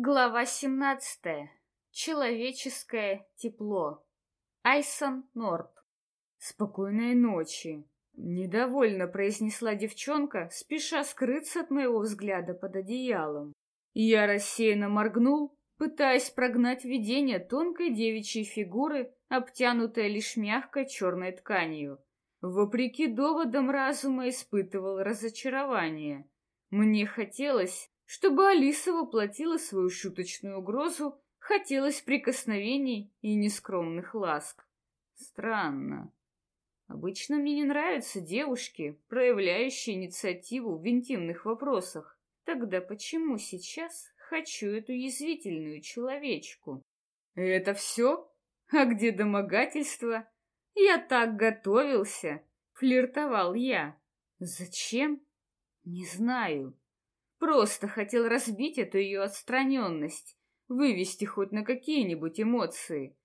Глава 17. Человеческое тепло. Айсон Норт. Спокойной ночи. Недовольно произнесла девчонка, спеша скрыться от моего взгляда под одеялом. Я рассеянно моргнул, пытаясь прогнать видение тонкой девичьей фигуры, обтянутой лишь мягкой черной тканью. Вопреки доводам разума испытывал разочарование. Мне хотелось, чтобы Алиса воплотила свою шуточную угрозу, хотелось прикосновений и нескромных ласк. Странно. Обычно мне не нравятся девушки, проявляющие инициативу в интимных вопросах. Тогда почему сейчас хочу эту язвительную человечку? Это все? А где домогательство? Я так готовился. Флиртовал я. Зачем? Не знаю. Просто хотел разбить эту ее отстраненность, вывести хоть на какие-нибудь эмоции.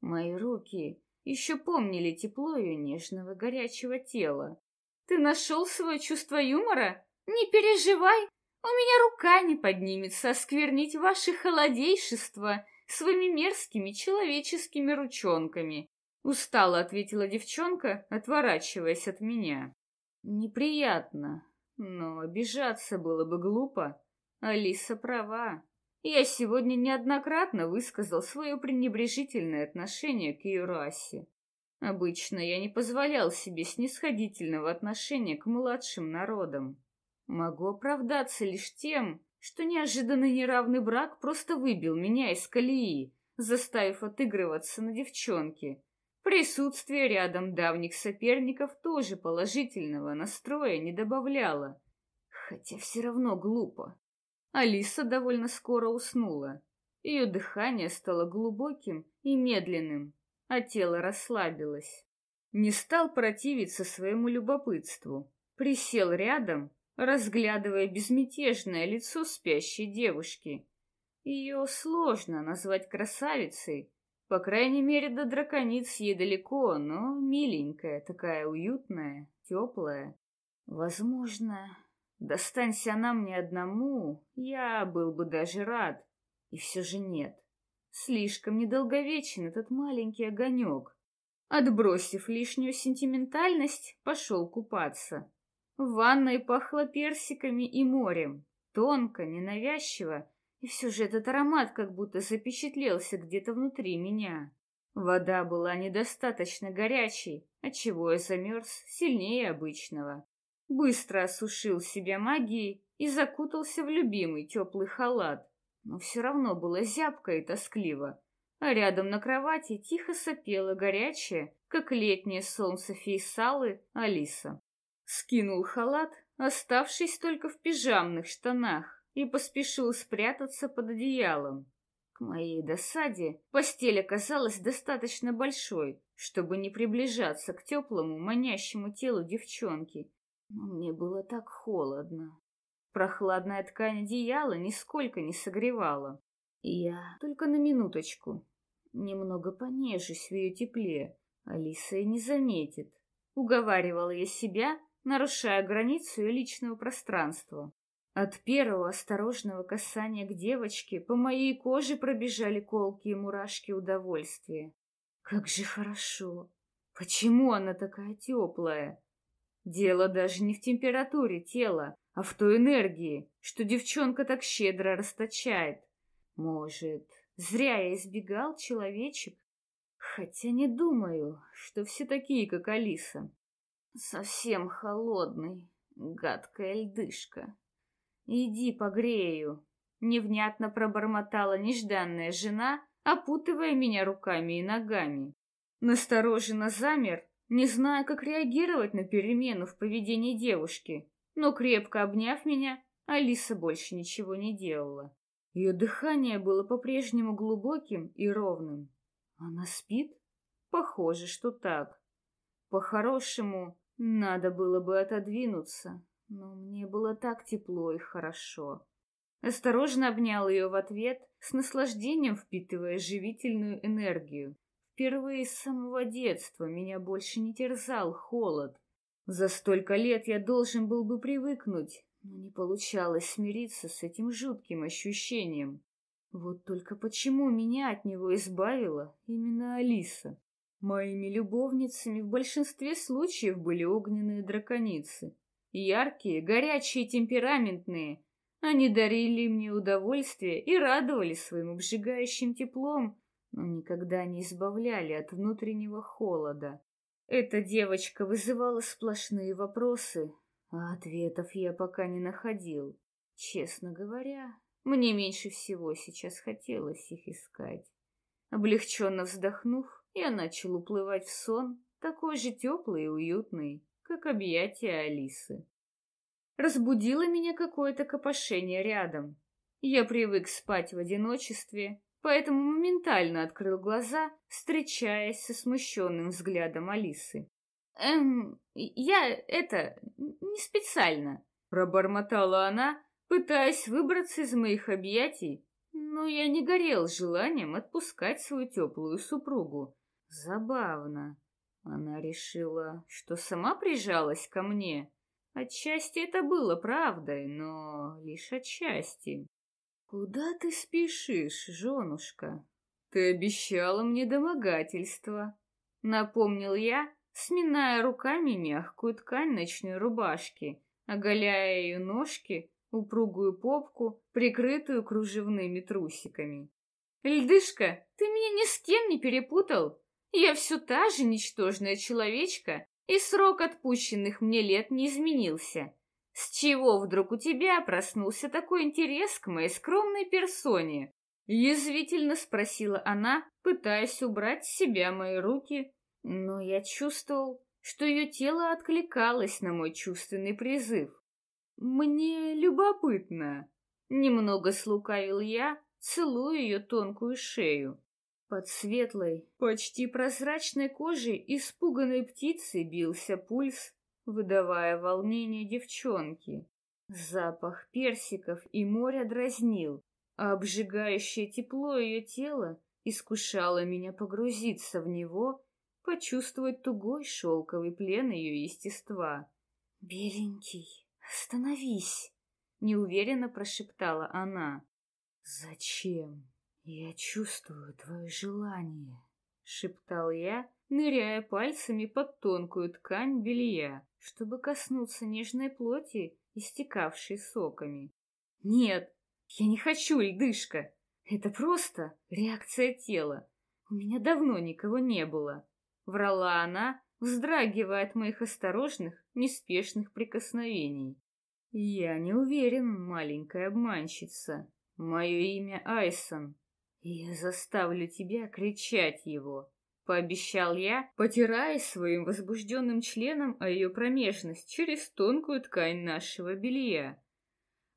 Мои руки еще помнили тепло ее нежного горячего тела. Ты нашел свое чувство юмора? Не переживай, у меня рука не поднимется осквернить ваше холодейшество своими мерзкими человеческими ручонками. Устало ответила девчонка, отворачиваясь от меня. Неприятно, но обижаться было бы глупо. Алиса права. Я сегодня неоднократно высказал свое пренебрежительное отношение к ее расе. Обычно я не позволял себе снисходительного отношения к младшим народам. Могу оправдаться лишь тем, что неожиданный неравный брак просто выбил меня из колеи, заставив отыгрываться на девчонке. Присутствие рядом давних соперников тоже положительного настроя не добавляло. Хотя все равно глупо. Алиса довольно скоро уснула. Ее дыхание стало глубоким и медленным, а тело расслабилось. Не стал противиться своему любопытству. Присел рядом, разглядывая безмятежное лицо спящей девушки. Ее сложно назвать красавицей, по крайней мере, до дракониц ей далеко, но миленькая, такая уютная, теплая. Возможно, достанься она мне одному, я был бы даже рад. И все же нет. Слишком недолговечен этот маленький огонек. Отбросив лишнюю сентиментальность, пошел купаться. В ванной пахло персиками и морем. Тонко, ненавязчиво, и все же этот аромат как будто запечатлелся где-то внутри меня. Вода была недостаточно горячей, отчего я замерз сильнее обычного. Быстро осушил себя магией и закутался в любимый теплый халат. Но все равно было зябко и тоскливо. А рядом на кровати тихо сопела горячая, как летнее солнце фейсалы, Алиса. Скинул халат, оставшись только в пижамных штанах, и поспешил спрятаться под одеялом. К моей досаде постель оказалась достаточно большой, чтобы не приближаться к теплому, манящему телу девчонки. Но мне было так холодно. Прохладная ткань одеяла нисколько не согревала. Я только на минуточку. Немного понежусь в ее тепле. Алиса и не заметит. Уговаривала я себя, нарушая границу ее личного пространства. От первого осторожного касания к девочке по моей коже пробежали колки и мурашки удовольствия. Как же хорошо! Почему она такая теплая? Дело даже не в температуре тела, а в той энергии, что девчонка так щедро расточает. Может, зря я избегал человечек? Хотя не думаю, что все такие, как Алиса. Совсем холодный, гадкая льдышка. «Иди погрею!» — невнятно пробормотала нежданная жена, опутывая меня руками и ногами. Настороженно замер, не зная, как реагировать на перемену в поведении девушки, но, крепко обняв меня, Алиса больше ничего не делала. Ее дыхание было по-прежнему глубоким и ровным. Она спит? Похоже, что так. По-хорошему, надо было бы отодвинуться, но мне было так тепло и хорошо. Осторожно обнял ее в ответ, с наслаждением впитывая живительную энергию. Впервые с самого детства меня больше не терзал холод. За столько лет я должен был бы привыкнуть, но не получалось смириться с этим жутким ощущением. Вот только почему меня от него избавила именно Алиса? Моими любовницами в большинстве случаев были огненные драконицы. Яркие, горячие, темпераментные. Они дарили мне удовольствие и радовали своим обжигающим теплом, но никогда не избавляли от внутреннего холода. Эта девочка вызывала сплошные вопросы, а ответов я пока не находил. Честно говоря, мне меньше всего сейчас хотелось их искать. Облегченно вздохнув, я начал уплывать в сон, такой же теплый и уютный, как объятия Алисы. Разбудило меня какое-то копошение рядом. Я привык спать в одиночестве, поэтому моментально открыл глаза, встречаясь со смущенным взглядом Алисы. «Эм, я это, не специально», — пробормотала она, пытаясь выбраться из моих объятий, но я не горел желанием отпускать свою теплую супругу. Забавно. Она решила, что сама прижалась ко мне. Отчасти это было правдой, но лишь отчасти. «Куда ты спешишь, женушка? Ты обещала мне домогательство», — напомнил я, сминая руками мягкую ткань ночной рубашки, оголяя ее ножки упругую попку, прикрытую кружевными трусиками. «Льдышка, ты меня ни с кем не перепутал? Я все та же ничтожная человечка, и срок отпущенных мне лет не изменился. С чего вдруг у тебя проснулся такой интерес к моей скромной персоне?» Язвительно спросила она, пытаясь убрать с себя мои руки, но я чувствовал, что ее тело откликалось на мой чувственный призыв. «Мне любопытно», — немного слукавил я, целуя ее тонкую шею. Под светлой, почти прозрачной кожей испуганной птицы бился пульс, выдавая волнение девчонки. Запах персиков и моря дразнил, а обжигающее тепло ее тела искушало меня погрузиться в него, почувствовать тугой шелковый плен ее естества. «Беленький, «Остановись!» — неуверенно прошептала она. «Зачем? Я чувствую твое желание», — шептал я, ныряя пальцами под тонкую ткань белья, чтобы коснуться нежной плоти, истекавшей соками. «Нет, я не хочу, льдышка! Это просто реакция тела. У меня давно никого не было», — врала она, вздрагивая от моих осторожных, неспешных прикосновений. «Я не уверен, маленькая обманщица. Мое имя Айсон. Я заставлю тебя кричать его», — пообещал я, потирая своим возбужденным членом о ее промежность через тонкую ткань нашего белья.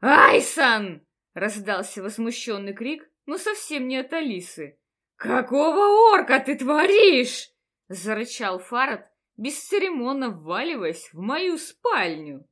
«Айсон!» — раздался возмущенный крик, но совсем не от Алисы. «Какого орка ты творишь?» — зарычал Фарад, бесцеремонно вваливаясь в мою спальню.